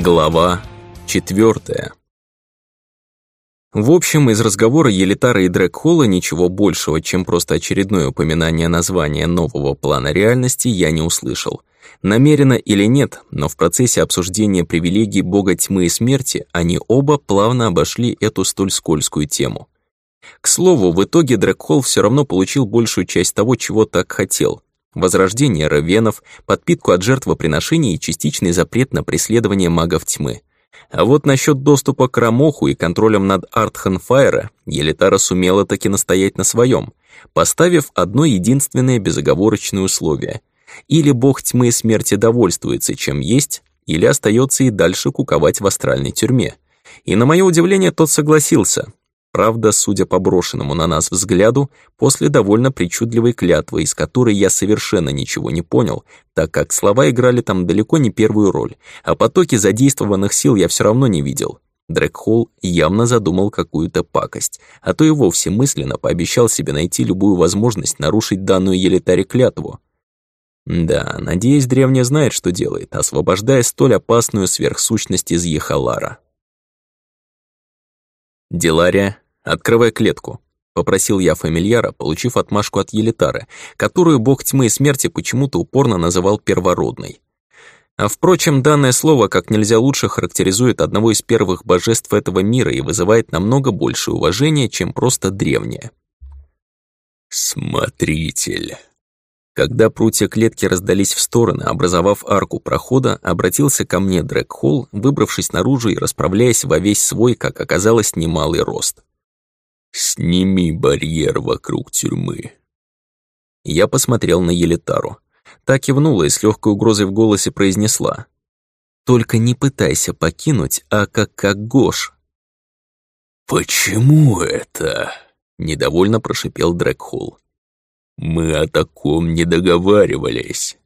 Глава четвертая. В общем, из разговора Елитара и Дрэгхолла ничего большего, чем просто очередное упоминание названия нового плана реальности, я не услышал. Намеренно или нет, но в процессе обсуждения привилегий бога тьмы и смерти они оба плавно обошли эту столь скользкую тему. К слову, в итоге Дрэгхолл все равно получил большую часть того, чего так хотел. Возрождение равенов, подпитку от жертвоприношений и частичный запрет на преследование магов тьмы. А вот насчет доступа к Рамоху и контролем над Артханфайра Елитара сумела таки настоять на своем, поставив одно единственное безоговорочное условие. Или бог тьмы и смерти довольствуется чем есть, или остается и дальше куковать в астральной тюрьме. И на мое удивление тот согласился, Правда, судя по брошенному на нас взгляду, после довольно причудливой клятвы, из которой я совершенно ничего не понял, так как слова играли там далеко не первую роль, а потоки задействованных сил я все равно не видел. Дрэкхолл явно задумал какую-то пакость, а то и вовсе мысленно пообещал себе найти любую возможность нарушить данную елитаре клятву. Да, надеюсь, древняя знает, что делает, освобождая столь опасную сверхсущность из Ехалара. «Делария, открывай клетку», — попросил я фамильяра, получив отмашку от Елитары, которую бог тьмы и смерти почему-то упорно называл первородной. А впрочем, данное слово как нельзя лучше характеризует одного из первых божеств этого мира и вызывает намного большее уважение, чем просто древнее. «Смотритель», когда прутья клетки раздались в стороны, образовав арку прохода, обратился ко мне Дрэк Холл, выбравшись наружу и расправляясь во весь свой, как оказалось, немалый рост. «Сними барьер вокруг тюрьмы». Я посмотрел на Елитару. Та кивнула и с легкой угрозой в голосе произнесла. «Только не пытайся покинуть, а как как Гош». «Почему это?» — недовольно прошипел Дрэкхолл. Мы о таком не договаривались.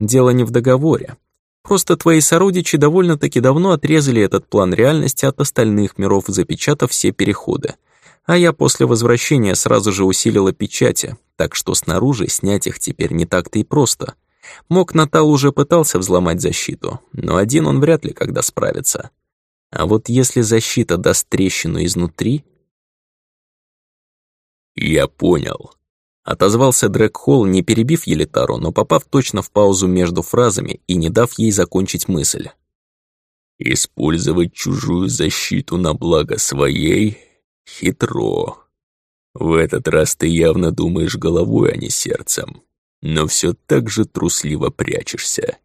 Дело не в договоре. Просто твои сородичи довольно-таки давно отрезали этот план реальности от остальных миров, запечатав все переходы. А я после возвращения сразу же усилила печати, так что снаружи снять их теперь не так-то и просто. Мок Натал уже пытался взломать защиту, но один он вряд ли когда справится. А вот если защита даст трещину изнутри... «Я понял», Отозвался Дрэк Холл, не перебив Елитару, но попав точно в паузу между фразами и не дав ей закончить мысль. «Использовать чужую защиту на благо своей — хитро. В этот раз ты явно думаешь головой, а не сердцем, но все так же трусливо прячешься».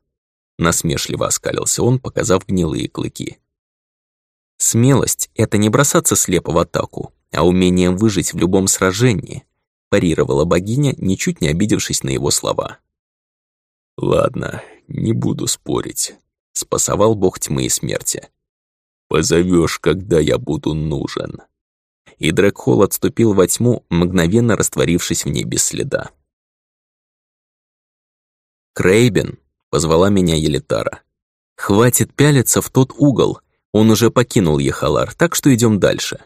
Насмешливо оскалился он, показав гнилые клыки. «Смелость — это не бросаться слепо в атаку, а умение выжить в любом сражении, парировала богиня, ничуть не обидевшись на его слова. «Ладно, не буду спорить», — спасовал бог тьмы и смерти. «Позовешь, когда я буду нужен». И Дрэкхолл отступил во тьму, мгновенно растворившись в ней без следа. «Крейбен», — позвала меня Елитара. «Хватит пялиться в тот угол. Он уже покинул Ехалар, так что идем дальше».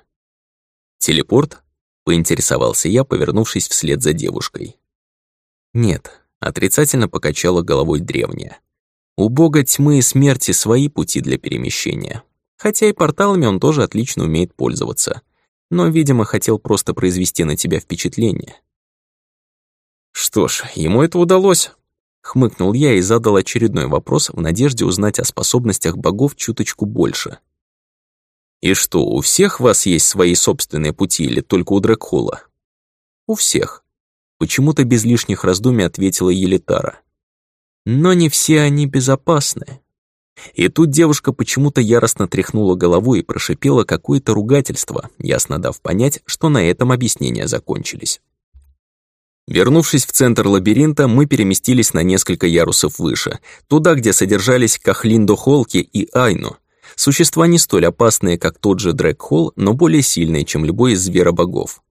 «Телепорт?» Поинтересовался я, повернувшись вслед за девушкой. Нет, отрицательно покачала головой древняя. У бога тьмы и смерти свои пути для перемещения. Хотя и порталами он тоже отлично умеет пользоваться. Но, видимо, хотел просто произвести на тебя впечатление. Что ж, ему это удалось. Хмыкнул я и задал очередной вопрос в надежде узнать о способностях богов чуточку больше. «И что, у всех вас есть свои собственные пути или только у Дракхола?» «У всех», — почему-то без лишних раздумий ответила Елитара. «Но не все они безопасны». И тут девушка почему-то яростно тряхнула головой и прошипела какое-то ругательство, ясно дав понять, что на этом объяснения закончились. Вернувшись в центр лабиринта, мы переместились на несколько ярусов выше, туда, где содержались Кахлиндо Холки и Айну, Существа не столь опасные, как тот же Дрэкхолл, но более сильные, чем любой из зверобогов.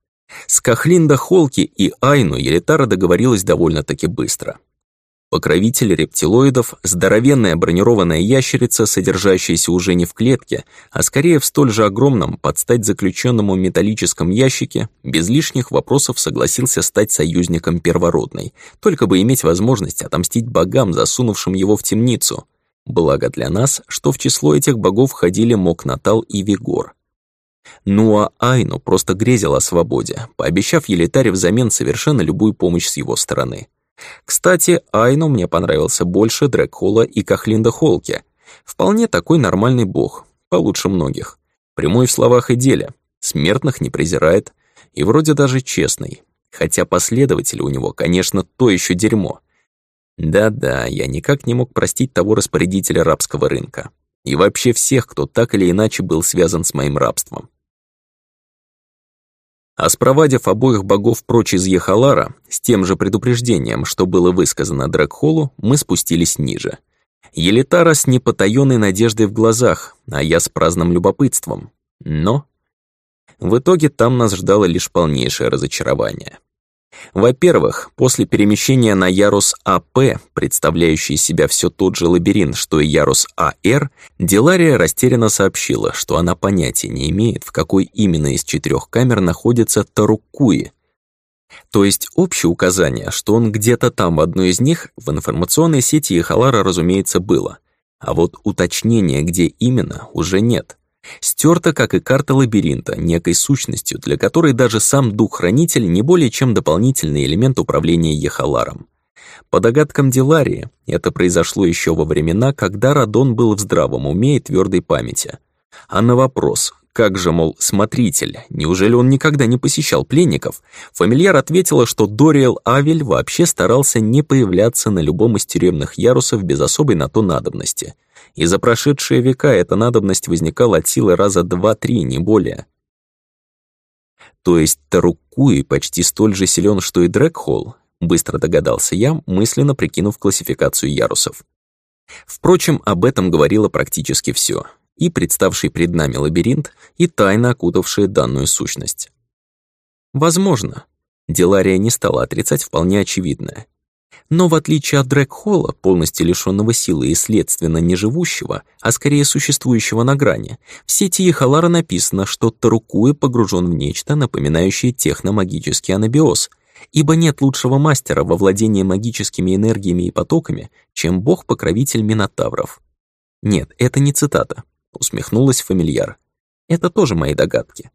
С Кахлинда Холки и Айну Елитара договорилась довольно-таки быстро. Покровитель рептилоидов – здоровенная бронированная ящерица, содержащаяся уже не в клетке, а скорее в столь же огромном, под стать заключенному металлическом ящике, без лишних вопросов согласился стать союзником первородной, только бы иметь возможность отомстить богам, засунувшим его в темницу. Благо для нас, что в число этих богов входили Мокнатал и Вигор. Ну а Айну просто грезил о свободе, пообещав Елитаре взамен совершенно любую помощь с его стороны. Кстати, Айну мне понравился больше Дрекхола и Кахлинда Холки. Вполне такой нормальный бог, получше многих. Прямой в словах и деле, смертных не презирает, и вроде даже честный. Хотя последователи у него, конечно, то еще дерьмо. Да-да, я никак не мог простить того распорядителя рабского рынка. И вообще всех, кто так или иначе был связан с моим рабством. А спровадив обоих богов прочь из Ехалара, с тем же предупреждением, что было высказано Дракхолу, мы спустились ниже. Елитара с непотаённой надеждой в глазах, а я с праздным любопытством. Но в итоге там нас ждало лишь полнейшее разочарование. Во-первых, после перемещения на ярус АП, представляющий себя все тот же лабиринт, что и ярус АР, Делария растерянно сообщила, что она понятия не имеет, в какой именно из четырех камер находится Тарукуи. То есть общее указание, что он где-то там в одной из них, в информационной сети Ихалара, разумеется, было. А вот уточнения, где именно, уже нет. Стерта, как и карта лабиринта, некой сущностью, для которой даже сам дух-хранитель не более чем дополнительный элемент управления Ехаларом. По догадкам Диларии, это произошло еще во времена, когда Радон был в здравом уме и твердой памяти. А на вопрос, как же, мол, смотритель, неужели он никогда не посещал пленников, фамильяр ответила, что Дориэл Авель вообще старался не появляться на любом из тюремных ярусов без особой на то надобности — и за прошедшие века эта надобность возникала от силы раза два-три, не более. То есть Тарукуи почти столь же силен, что и Дрэкхолл, быстро догадался я, мысленно прикинув классификацию ярусов. Впрочем, об этом говорило практически все, и представший пред нами лабиринт, и тайна, окутавшая данную сущность. Возможно, Делария не стала отрицать вполне очевидное. Но в отличие от Дрэкхолла, полностью лишённого силы и следственно не живущего, а скорее существующего на грани, в сети Халара написано, что Тарукуэ погружен в нечто, напоминающее техномагический анабиоз, ибо нет лучшего мастера во владении магическими энергиями и потоками, чем бог-покровитель Минотавров. Нет, это не цитата, усмехнулась фамильяр. Это тоже мои догадки.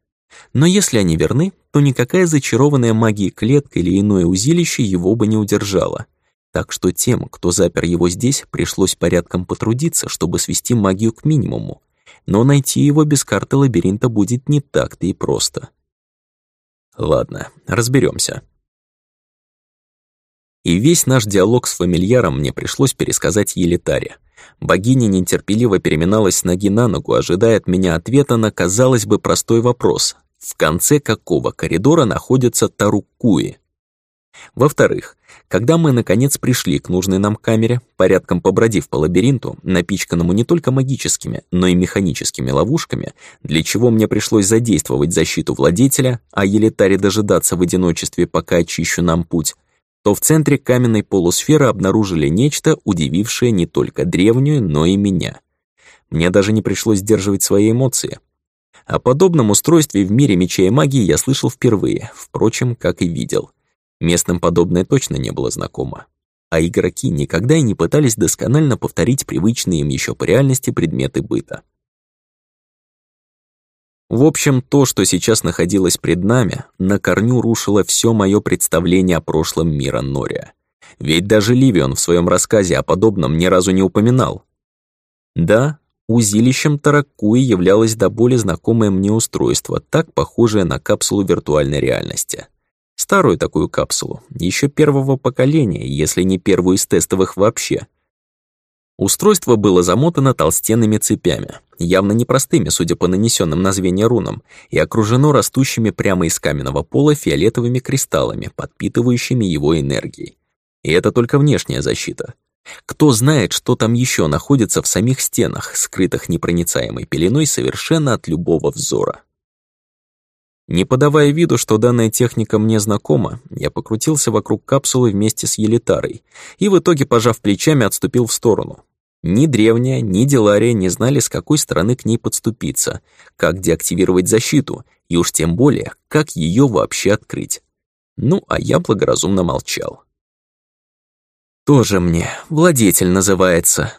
Но если они верны, то никакая зачарованная магией клетка или иное узилище его бы не удержало. Так что тем, кто запер его здесь, пришлось порядком потрудиться, чтобы свести магию к минимуму. Но найти его без карты лабиринта будет не так-то и просто. Ладно, разберемся. И весь наш диалог с фамильяром мне пришлось пересказать Елитаре. Богиня нетерпеливо переминалась с ноги на ногу, ожидая от меня ответа на, казалось бы, простой вопрос. В конце какого коридора находится Тарукуи? Во-вторых, когда мы, наконец, пришли к нужной нам камере, порядком побродив по лабиринту, напичканному не только магическими, но и механическими ловушками, для чего мне пришлось задействовать защиту владетеля, а Елитаре дожидаться в одиночестве, пока очищу нам путь, то в центре каменной полусферы обнаружили нечто, удивившее не только древнюю, но и меня. Мне даже не пришлось сдерживать свои эмоции. О подобном устройстве в мире меча и магии я слышал впервые, впрочем, как и видел. Местным подобное точно не было знакомо. А игроки никогда и не пытались досконально повторить привычные им еще по реальности предметы быта. В общем, то, что сейчас находилось пред нами, на корню рушило все мое представление о прошлом мира Нория. Ведь даже Ливион в своем рассказе о подобном ни разу не упоминал. Да, узилищем Таракуи являлось до боли знакомое мне устройство, так похожее на капсулу виртуальной реальности. Старую такую капсулу, еще первого поколения, если не первую из тестовых вообще — Устройство было замотано толстенными цепями, явно непростыми, судя по нанесенным на звенья рунам, и окружено растущими прямо из каменного пола фиолетовыми кристаллами, подпитывающими его энергией. И это только внешняя защита. Кто знает, что там еще находится в самих стенах, скрытых непроницаемой пеленой совершенно от любого взора. Не подавая виду, что данная техника мне знакома, я покрутился вокруг капсулы вместе с Елитарой и в итоге, пожав плечами, отступил в сторону. Ни древняя, ни Делария не знали, с какой стороны к ней подступиться, как деактивировать защиту, и уж тем более, как ее вообще открыть. Ну, а я благоразумно молчал. «Тоже мне, владетель называется»,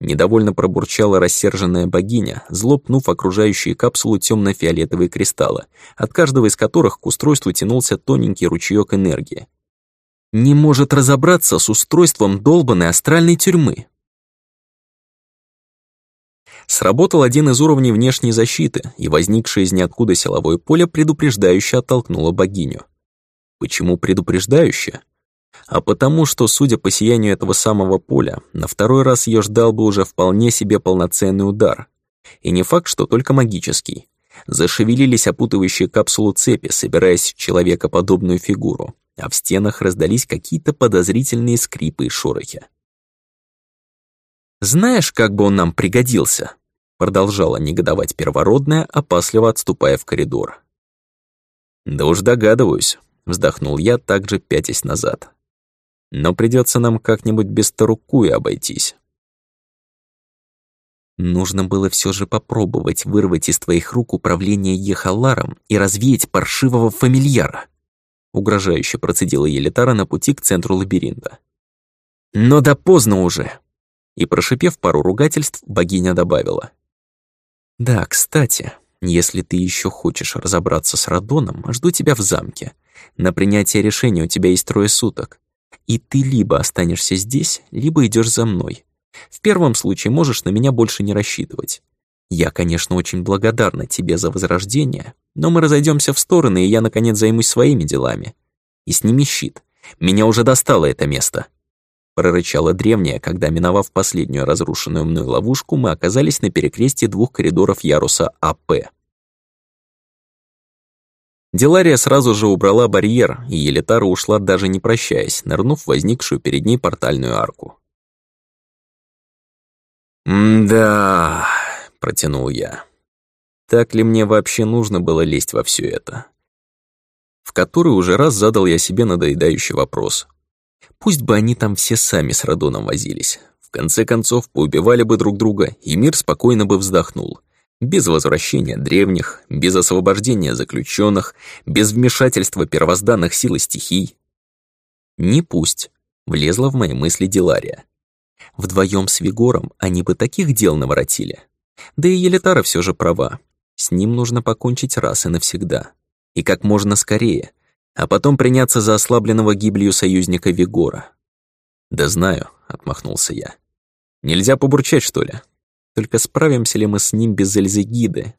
Недовольно пробурчала рассерженная богиня, злопнув окружающие капсулу темно-фиолетовые кристаллы, от каждого из которых к устройству тянулся тоненький ручеек энергии. «Не может разобраться с устройством долбанной астральной тюрьмы!» Сработал один из уровней внешней защиты, и возникшее из ниоткуда силовое поле предупреждающе оттолкнуло богиню. Почему предупреждающе? а потому что, судя по сиянию этого самого поля, на второй раз ее ждал бы уже вполне себе полноценный удар. И не факт, что только магический. Зашевелились опутывающие капсулу цепи, собираясь в человекоподобную фигуру, а в стенах раздались какие-то подозрительные скрипы и шорохи. «Знаешь, как бы он нам пригодился?» Продолжала негодовать первородная, опасливо отступая в коридор. «Да уж догадываюсь», — вздохнул я, также пятясь назад но придется нам как-нибудь без Тарукуи обойтись. Нужно было все же попробовать вырвать из твоих рук управление Ехаларом и развеять паршивого фамильяра. Угрожающе процедила Елитара на пути к центру лабиринта. Но да поздно уже. И прошипев пару ругательств, богиня добавила. Да, кстати, если ты еще хочешь разобраться с Радоном, жду тебя в замке. На принятие решения у тебя есть трое суток. И ты либо останешься здесь, либо идешь за мной. В первом случае можешь на меня больше не рассчитывать. Я, конечно, очень благодарна тебе за возрождение, но мы разойдемся в стороны, и я, наконец, займусь своими делами. И сними щит. Меня уже достало это место. Прорычала древняя, когда, миновав последнюю разрушенную мной ловушку, мы оказались на перекрестии двух коридоров яруса АП. Делария сразу же убрала барьер, и Елитара ушла даже не прощаясь, нырнув в возникшую перед ней портальную арку. «Да...» — протянул я. «Так ли мне вообще нужно было лезть во все это?» В который уже раз задал я себе надоедающий вопрос. Пусть бы они там все сами с Радоном возились. В конце концов, поубивали бы друг друга, и мир спокойно бы вздохнул — без возвращения древних, без освобождения заключенных, без вмешательства первозданных сил и стихий. Не пусть, влезла в мои мысли Дилария. Вдвоем с Вигором они бы таких дел наворотили. Да и Елитара все же права. С ним нужно покончить раз и навсегда. И как можно скорее, а потом приняться за ослабленного гибелью союзника Вигора. «Да знаю», — отмахнулся я. «Нельзя побурчать, что ли? Только справимся ли мы с ним без Эльзегиды?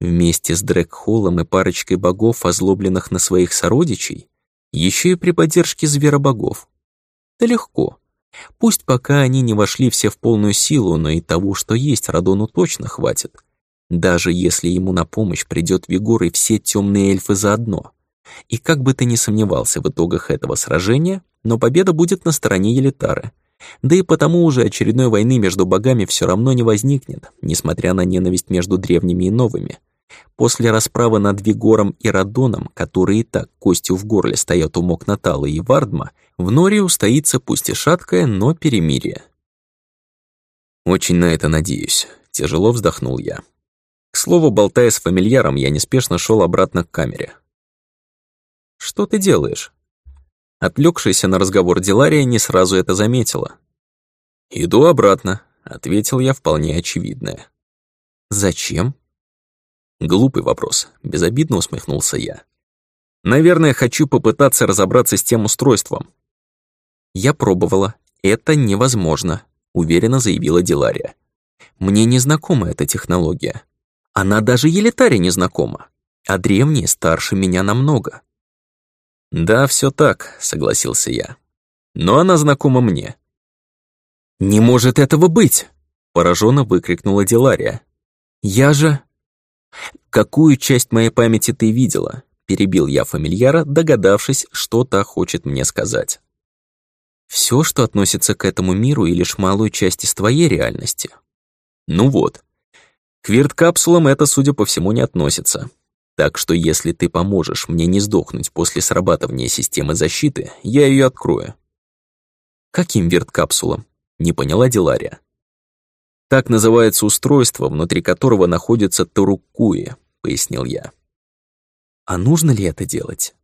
Вместе с Дрэкхолом и парочкой богов, озлобленных на своих сородичей, еще и при поддержке зверобогов. Да легко. Пусть пока они не вошли все в полную силу, но и того, что есть, Радону точно хватит. Даже если ему на помощь придет Вигор и все темные эльфы заодно. И как бы ты ни сомневался в итогах этого сражения, но победа будет на стороне Елитары — да и потому уже очередной войны между богами все равно не возникнет, несмотря на ненависть между древними и новыми. После расправы над Вигором и Радоном, которые и так костью в горле стоят у Мокнатала и Вардма, в Норе устоится пусть и шаткое, но перемирие. «Очень на это надеюсь», — тяжело вздохнул я. К слову, болтая с фамильяром, я неспешно шел обратно к камере. «Что ты делаешь?» Отвлекшаяся на разговор Дилария не сразу это заметила. «Иду обратно», — ответил я вполне очевидное. «Зачем?» Глупый вопрос, безобидно усмехнулся я. «Наверное, хочу попытаться разобраться с тем устройством». «Я пробовала. Это невозможно», — уверенно заявила Дилария. «Мне не знакома эта технология. Она даже Елитаре не знакома, а древние старше меня намного. «Да, все так», — согласился я. «Но она знакома мне». «Не может этого быть!» — пораженно выкрикнула Дилария. «Я же...» «Какую часть моей памяти ты видела?» — перебил я фамильяра, догадавшись, что та хочет мне сказать. Все, что относится к этому миру, и лишь малую часть из твоей реальности. Ну вот. К вирт-капсулам это, судя по всему, не относится. Так что если ты поможешь мне не сдохнуть после срабатывания системы защиты, я ее открою». «Каким верткапсулам?» — не поняла Дилария. «Так называется устройство, внутри которого находится Тарукуи», — пояснил я. «А нужно ли это делать?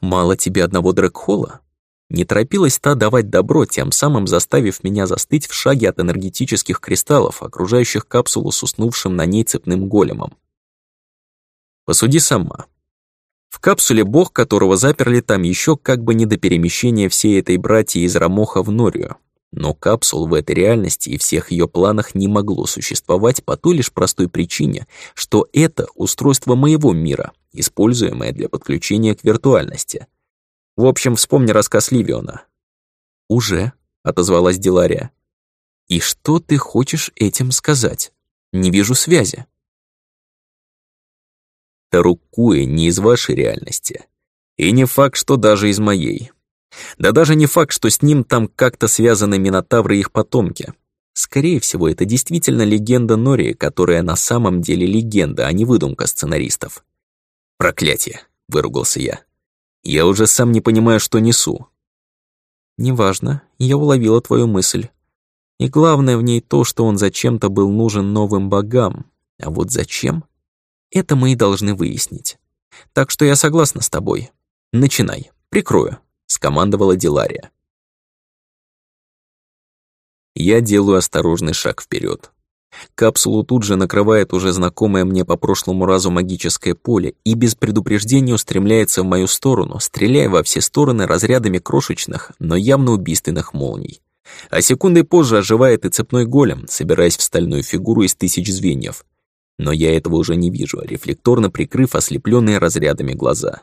Мало тебе одного Дрэкхола? Не торопилась та давать добро, тем самым заставив меня застыть в шаге от энергетических кристаллов, окружающих капсулу с уснувшим на ней цепным големом. Посуди сама. В капсуле бог, которого заперли там еще как бы не до перемещения всей этой братьи из Рамоха в Норию. Но капсул в этой реальности и всех ее планах не могло существовать по той лишь простой причине, что это устройство моего мира, используемое для подключения к виртуальности. В общем, вспомни рассказ Ливиона. «Уже», — отозвалась Дилария. «И что ты хочешь этим сказать? Не вижу связи». Тарукуэ не из вашей реальности. И не факт, что даже из моей. Да даже не факт, что с ним там как-то связаны Минотавры и их потомки. Скорее всего, это действительно легенда Нории, которая на самом деле легенда, а не выдумка сценаристов. «Проклятие!» — выругался я. «Я уже сам не понимаю, что несу». «Неважно, я уловила твою мысль. И главное в ней то, что он зачем-то был нужен новым богам. А вот зачем? Это мы и должны выяснить. Так что я согласна с тобой. Начинай, прикрою». — скомандовала Дилария. Я делаю осторожный шаг вперед. Капсулу тут же накрывает уже знакомое мне по прошлому разу магическое поле и без предупреждения устремляется в мою сторону, стреляя во все стороны разрядами крошечных, но явно убийственных молний. А секундой позже оживает и цепной голем, собираясь в стальную фигуру из тысяч звеньев. Но я этого уже не вижу, рефлекторно прикрыв ослепленные разрядами глаза.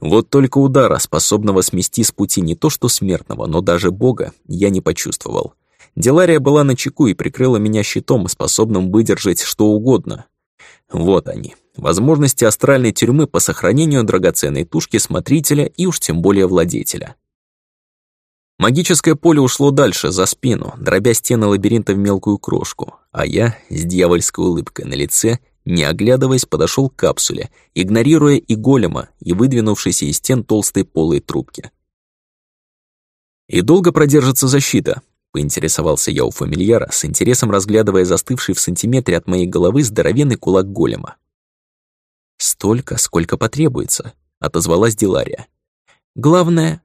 Вот только удара, способного смести с пути не то что смертного, но даже бога, я не почувствовал. Делария была на чеку и прикрыла меня щитом, способным выдержать что угодно. Вот они, возможности астральной тюрьмы по сохранению драгоценной тушки смотрителя и уж тем более владетеля. Магическое поле ушло дальше, за спину, дробя стены лабиринта в мелкую крошку, а я, с дьявольской улыбкой на лице, не оглядываясь, подошел к капсуле, игнорируя и голема, и выдвинувшийся из стен толстой полой трубки. «И долго продержится защита?» — поинтересовался я у фамильяра, с интересом разглядывая застывший в сантиметре от моей головы здоровенный кулак голема. «Столько, сколько потребуется», — отозвалась Дилария. «Главное...»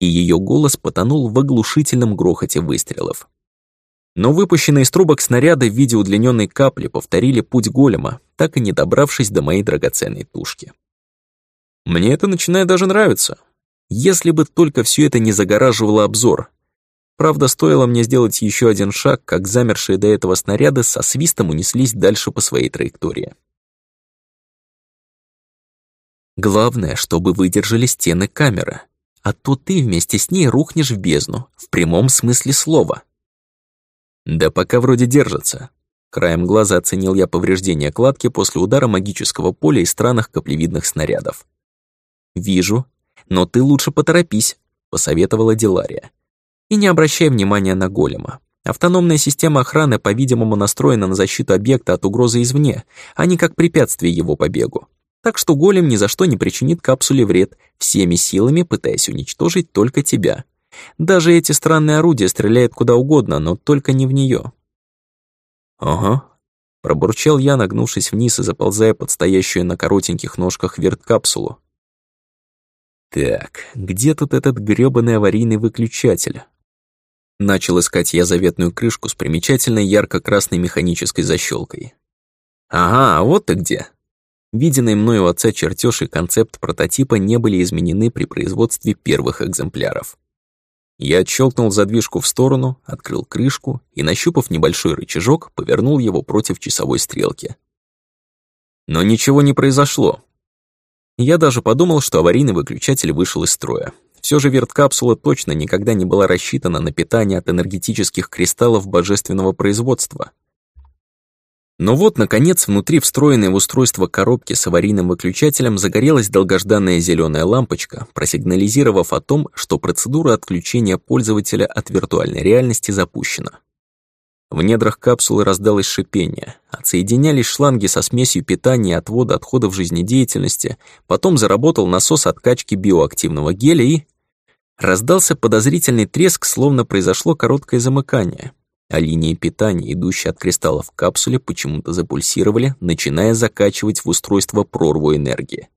И ее голос потонул в оглушительном грохоте выстрелов. Но выпущенные из трубок снаряды в виде удлиненной капли повторили путь голема, так и не добравшись до моей драгоценной тушки. Мне это начинает даже нравиться. Если бы только все это не загораживало обзор. Правда, стоило мне сделать еще один шаг, как замершие до этого снаряды со свистом унеслись дальше по своей траектории. Главное, чтобы выдержали стены камеры, а то ты вместе с ней рухнешь в бездну, в прямом смысле слова. Да пока вроде держится. Краем глаза оценил я повреждения кладки после удара магического поля из странных каплевидных снарядов. «Вижу, но ты лучше поторопись», — посоветовала Дилария. «И не обращай внимания на голема. Автономная система охраны, по-видимому, настроена на защиту объекта от угрозы извне, а не как препятствие его побегу. Так что голем ни за что не причинит капсуле вред, всеми силами пытаясь уничтожить только тебя. Даже эти странные орудия стреляют куда угодно, но только не в нее. «Ага», — пробурчал я, нагнувшись вниз и заползая под стоящую на коротеньких ножках верткапсулу. «Так, где тут этот грёбаный аварийный выключатель?» Начал искать я заветную крышку с примечательной ярко-красной механической защелкой. «Ага, вот ты где!» Виденный мною отца чертеж и концепт прототипа не были изменены при производстве первых экземпляров. Я отщелкнул задвижку в сторону, открыл крышку и, нащупав небольшой рычажок, повернул его против часовой стрелки. Но ничего не произошло. Я даже подумал, что аварийный выключатель вышел из строя. Все же верткапсула точно никогда не была рассчитана на питание от энергетических кристаллов божественного производства. Но вот, наконец, внутри встроенной в устройство коробки с аварийным выключателем загорелась долгожданная зеленая лампочка, просигнализировав о том, что процедура отключения пользователя от виртуальной реальности запущена. В недрах капсулы раздалось шипение, отсоединялись шланги со смесью питания и отвода отходов жизнедеятельности, потом заработал насос откачки биоактивного геля и... Раздался подозрительный треск, словно произошло короткое замыкание — а линии питания, идущие от кристаллов капсуле, почему-то запульсировали, начиная закачивать в устройство прорву энергии.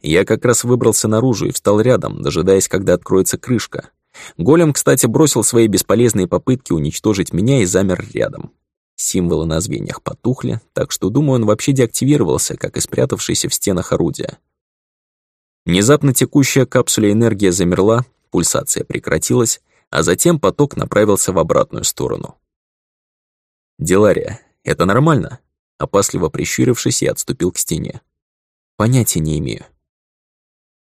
Я как раз выбрался наружу и встал рядом, дожидаясь, когда откроется крышка. Голем, кстати, бросил свои бесполезные попытки уничтожить меня и замер рядом. Символы на звеньях потухли, так что, думаю, он вообще деактивировался, как и спрятавшийся в стенах орудия. Внезапно текущая капсуля энергия замерла, пульсация прекратилась, а затем поток направился в обратную сторону. «Делария, это нормально?» Опасливо прищурившись, я отступил к стене. «Понятия не имею».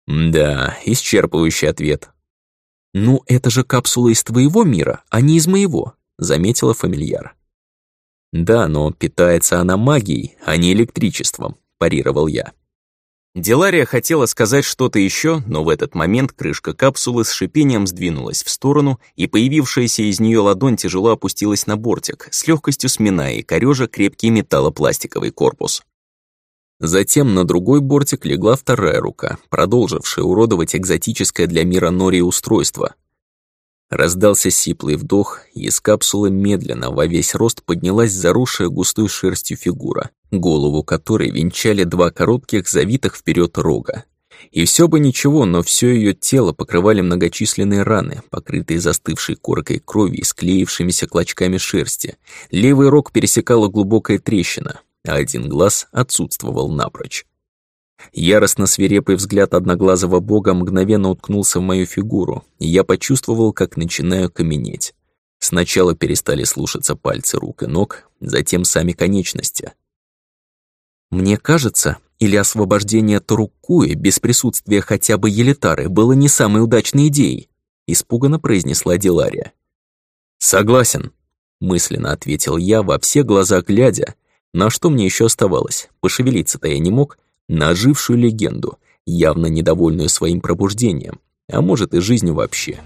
«Да, исчерпывающий ответ». «Ну, это же капсула из твоего мира, а не из моего», — заметила фамильяр. «Да, но питается она магией, а не электричеством», — парировал я. Делария хотела сказать что-то еще, но в этот момент крышка капсулы с шипением сдвинулась в сторону, и появившаяся из нее ладонь тяжело опустилась на бортик, с легкостью сминая и корежа крепкий металлопластиковый корпус. Затем на другой бортик легла вторая рука, продолжившая уродовать экзотическое для мира Нори устройство — Раздался сиплый вдох, и из капсулы медленно во весь рост поднялась заросшая густой шерстью фигура, голову которой венчали два коротких, завитых вперед рога. И все бы ничего, но все ее тело покрывали многочисленные раны, покрытые застывшей коркой крови и склеившимися клочками шерсти. Левый рог пересекала глубокая трещина, а один глаз отсутствовал напрочь. Яростно свирепый взгляд одноглазого бога мгновенно уткнулся в мою фигуру, и я почувствовал, как начинаю каменеть. Сначала перестали слушаться пальцы рук и ног, затем сами конечности. Мне кажется, или освобождение Тарукуи без присутствия хотя бы Елитары было не самой удачной идеей, испуганно произнесла Дилария. Согласен, мысленно ответил я во все глаза глядя, на что мне еще оставалось, пошевелиться-то я не мог, на ожившую легенду, явно недовольную своим пробуждением, а может и жизнью вообще.